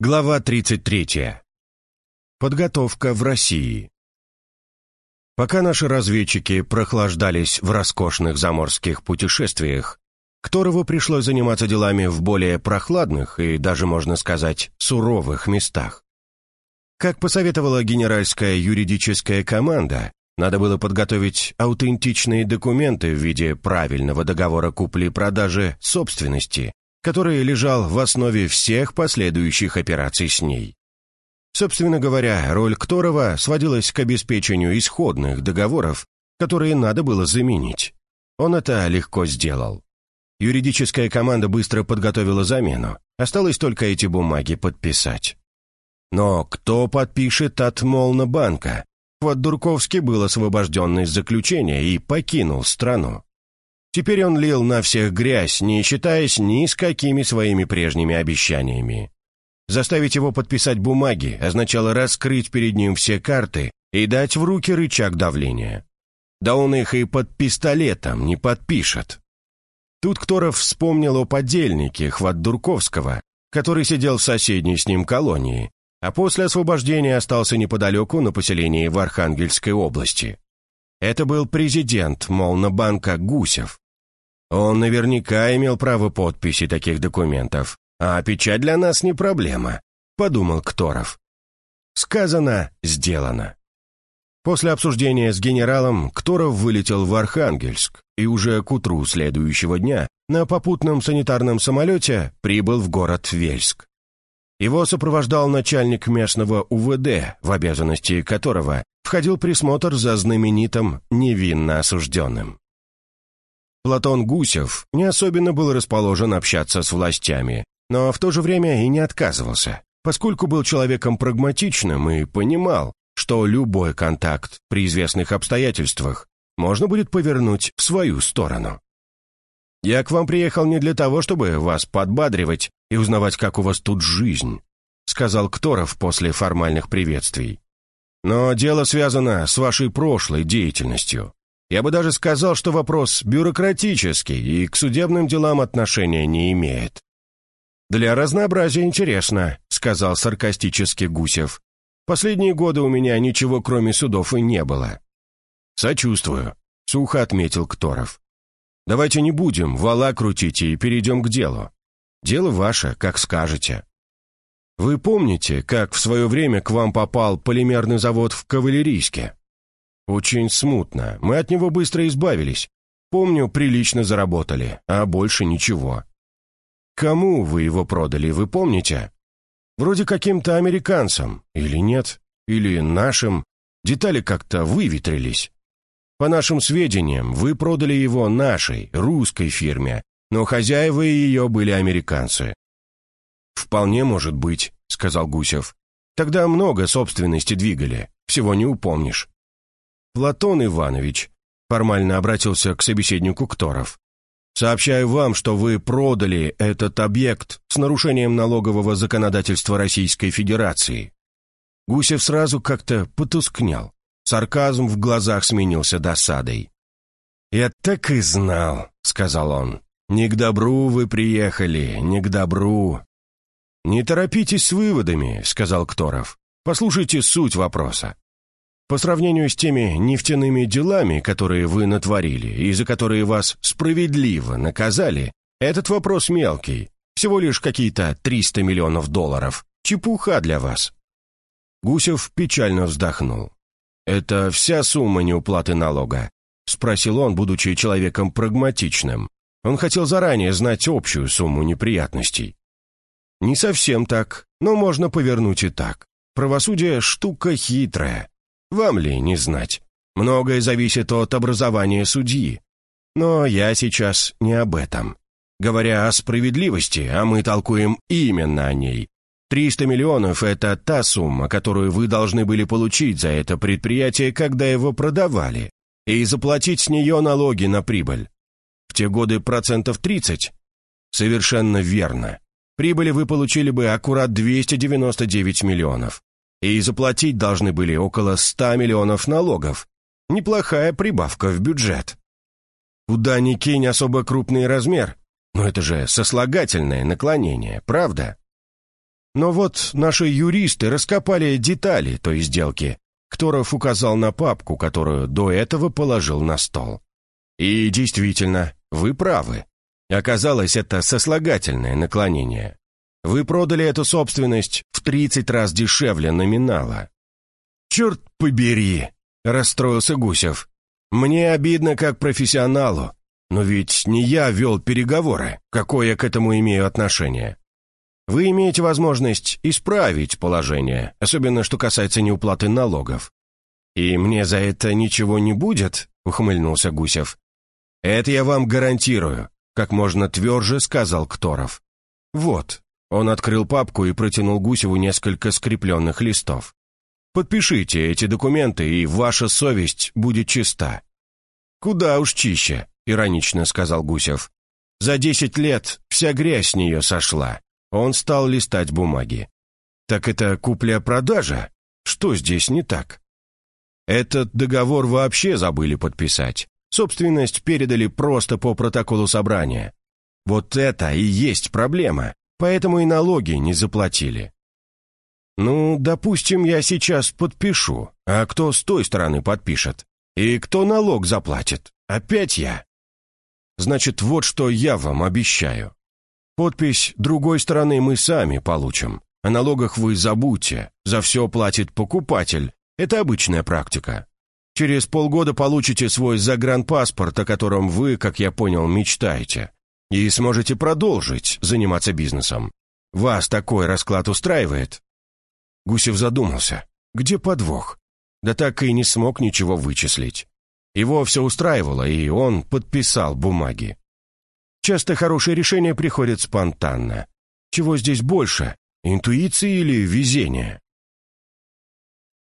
Глава 33. Подготовка в России. Пока наши разведчики прохлаждались в роскошных заморских путешествиях, Кторову пришлось заниматься делами в более прохладных и даже, можно сказать, суровых местах. Как посоветовала генеральская юридическая команда, надо было подготовить аутентичные документы в виде правильного договора купли-продажи собственности который лежал в основе всех последующих операций с ней. Собственно говоря, роль Кторова сводилась к обеспечению исходных договоров, которые надо было заменить. Он это легко сделал. Юридическая команда быстро подготовила замену. Осталось только эти бумаги подписать. Но кто подпишет от Молнобанка? Вот Дурковский был освобожден из заключения и покинул страну. Теперь он лил на всех грязь, не считаясь ни с какими своими прежними обещаниями. Заставить его подписать бумаги означало раскрыть перед ним все карты и дать в руки рычаг давления. Да он их и под пистолетом не подпишет. Тут Кторов вспомнил о подельнике Хватдурковского, который сидел в соседней с ним колонии, а после освобождения остался неподалеку на поселении в Архангельской области. Это был президент Молнобанка Гусев. Он наверняка имел право подписи таких документов, а печать для нас не проблема, подумал Кторов. Сказано, сделано. После обсуждения с генералом Кторов вылетел в Архангельск и уже к утру следующего дня на попутном санитарном самолете прибыл в город Вельск. Его сопровождал начальник местного УВД, в обязанности которого входил присмотр за знаменитым невинно осужденным. Платон Гусев не особенно был расположен общаться с властями, но в то же время и не отказывался, поскольку был человеком прагматичным и понимал, что любой контакт при известных обстоятельствах можно будет повернуть в свою сторону. «Я к вам приехал не для того, чтобы вас подбадривать и узнавать, как у вас тут жизнь», сказал Кторов после формальных приветствий. Но дело связано с вашей прошлой деятельностью. Я бы даже сказал, что вопрос бюрократический и к судебным делам отношения не имеет. «Для разнообразия интересно», — сказал саркастически Гусев. «Последние годы у меня ничего кроме судов и не было». «Сочувствую», — сухо отметил Кторов. «Давайте не будем вала крутить и перейдем к делу. Дело ваше, как скажете». Вы помните, как в свое время к вам попал полимерный завод в Кавалерийске? Очень смутно. Мы от него быстро избавились. Помню, прилично заработали, а больше ничего. Кому вы его продали, вы помните? Вроде каким-то американцам, или нет? Или нашим? Детали как-то выветрились. По нашим сведениям, вы продали его нашей, русской фирме, но хозяева ее были американцы. «Вполне может быть», — сказал Гусев. «Тогда много собственности двигали, всего не упомнишь». «Платон Иванович», — формально обратился к собеседнику Кторов, «сообщаю вам, что вы продали этот объект с нарушением налогового законодательства Российской Федерации». Гусев сразу как-то потускнел. Сарказм в глазах сменился досадой. «Я так и знал», — сказал он. «Не к добру вы приехали, не к добру. «Не торопитесь с выводами», — сказал Кторов. «Послушайте суть вопроса. По сравнению с теми нефтяными делами, которые вы натворили и за которые вас справедливо наказали, этот вопрос мелкий, всего лишь какие-то 300 миллионов долларов. Чепуха для вас». Гусев печально вздохнул. «Это вся сумма неуплаты налога?» — спросил он, будучи человеком прагматичным. Он хотел заранее знать общую сумму неприятностей. Не совсем так, но можно повернуть и так. Правосудие — штука хитрая. Вам ли не знать? Многое зависит от образования судьи. Но я сейчас не об этом. Говоря о справедливости, а мы толкуем именно о ней. 300 миллионов – это та сумма, которую вы должны были получить за это предприятие, когда его продавали, и заплатить с нее налоги на прибыль. В те годы процентов 30? Совершенно верно. Прибыли вы получили бы аккурат 299 миллионов. И заплатить должны были около 100 миллионов налогов. Неплохая прибавка в бюджет. Куда ни кинь особо крупный размер. Но это же сослагательное наклонение, правда? Но вот наши юристы раскопали детали той сделки. Кторов указал на папку, которую до этого положил на стол. И действительно, вы правы. Оказалось, это сослагательное наклонение. Вы продали эту собственность в 30 раз дешевле номинала. «Черт побери!» — расстроился Гусев. «Мне обидно как профессионалу, но ведь не я вел переговоры. Какое я к этому имею отношение? Вы имеете возможность исправить положение, особенно что касается неуплаты налогов. И мне за это ничего не будет?» — ухмыльнулся Гусев. «Это я вам гарантирую», — как можно тверже сказал Кторов. «Вот». Он открыл папку и протянул Гусеву несколько скрепленных листов. «Подпишите эти документы, и ваша совесть будет чиста». «Куда уж чище», — иронично сказал Гусев. «За десять лет вся грязь с нее сошла». Он стал листать бумаги. «Так это купля-продажа? Что здесь не так?» «Этот договор вообще забыли подписать. Собственность передали просто по протоколу собрания. Вот это и есть проблема, поэтому и налоги не заплатили. Ну, допустим, я сейчас подпишу, а кто с той стороны подпишет? И кто налог заплатит? Опять я. Значит, вот что я вам обещаю. Подпись другой стороны мы сами получим. О налогах вы забудьте, за все платит покупатель. Это обычная практика. Через полгода получите свой загранпаспорт, о котором вы, как я понял, мечтаете, и сможете продолжить заниматься бизнесом. Вас такой расклад устраивает?» Гусев задумался. «Где подвох?» Да так и не смог ничего вычислить. Его все устраивало, и он подписал бумаги. Часто хорошие решения приходят спонтанно. Чего здесь больше, интуиции или везения?